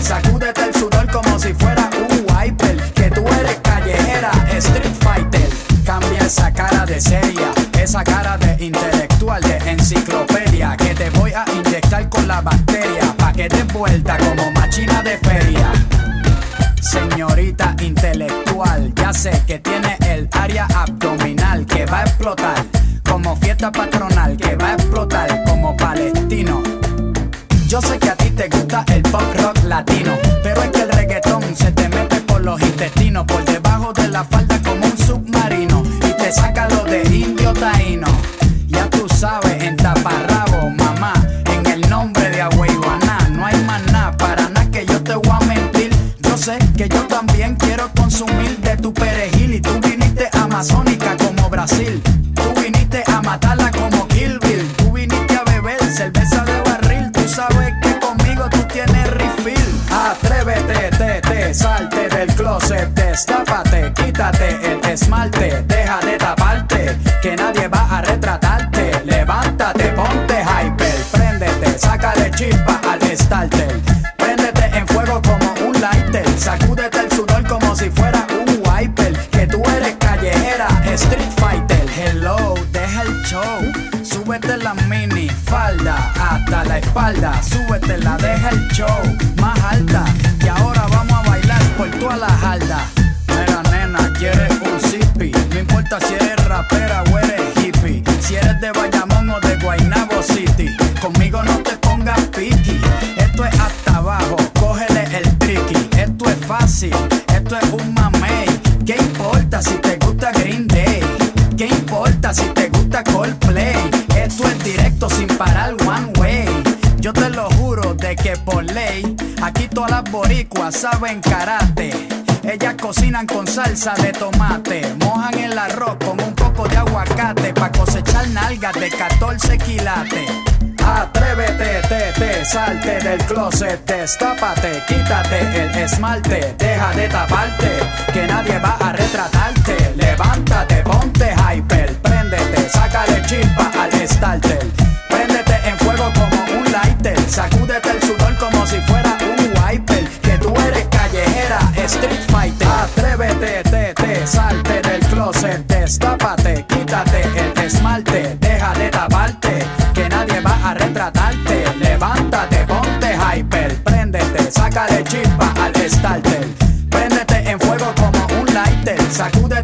sacúdete el sudor como si fuera un wiper. Que tú eres callejera, street fighter. Cambia esa cara de seria, esa cara de intelectual, de enciclopedia. Que te voy a inyectar con la bacteria, pa' que te vuelta como machina de feria. Señorita intelectual, ya sé que tiene el área abdominal que va a explotar como fiesta patronal, que va a explotar como palestino. Yo sé que a ti latino, pero es que el reggaetón se te mete por los intestinos, por debajo de la falda como un submarino y te saca lo de indio taíno. Ya tú sabes, en taparrabo, mamá, en el nombre de Agüeyuaná, no hay más nada, para nada que yo te voy a mentir. Yo sé que yo también quiero consumir de tu perejil y tú viniste amazónica como Brasil. Tú viniste a matarla como Kill. Tú viniste a beber cerveza de barril. Tú sabes que conmigo tú tienes. Atrévete, te, te, salte del closet, destápate, quítate el esmalte, deja de taparte, que nadie va a retratarte. Levántate, ponte hyper, préndete, sácale chispa al starter. Préndete en fuego como un lighter, sacúdete el sudor como si fuera un wiper. Que tú eres callejera, street fighter. Hello, deja el show. Súbete la mini falda hasta la espalda. Súbete la, deja el show Y ahora vamos a bailar por toda la jarda. Mira, nena, quieres un zippy. No importa si eres rapera o eres hippie. Si eres de Bayamón o de Guaynabo City. Conmigo no te pongas piqui. Esto es hasta abajo, cógele el tricky. Esto es fácil, esto es un mamey. ¿Qué importa si te gusta Green Day? ¿Qué importa si te gusta Coldplay? Esto es directo sin parar one way. Yo te lo juro de que por ley, aquí todas las boricuas saben karate. Ellas cocinan con salsa de tomate, mojan el arroz con un poco de aguacate pa' cosechar nalgas de 14 quilates. Atrévete, te, te, salte del closet, destápate, quítate el esmalte, deja de taparte, que nadie va a retratarte. Destápate, quítate el esmalte, deja de taparte, que nadie va a retratarte. Levántate, ponte hyper, préndete, sácale chispa al starter. Préndete en fuego como un lighter, sacude